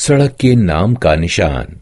सड़क के नाम का निशान।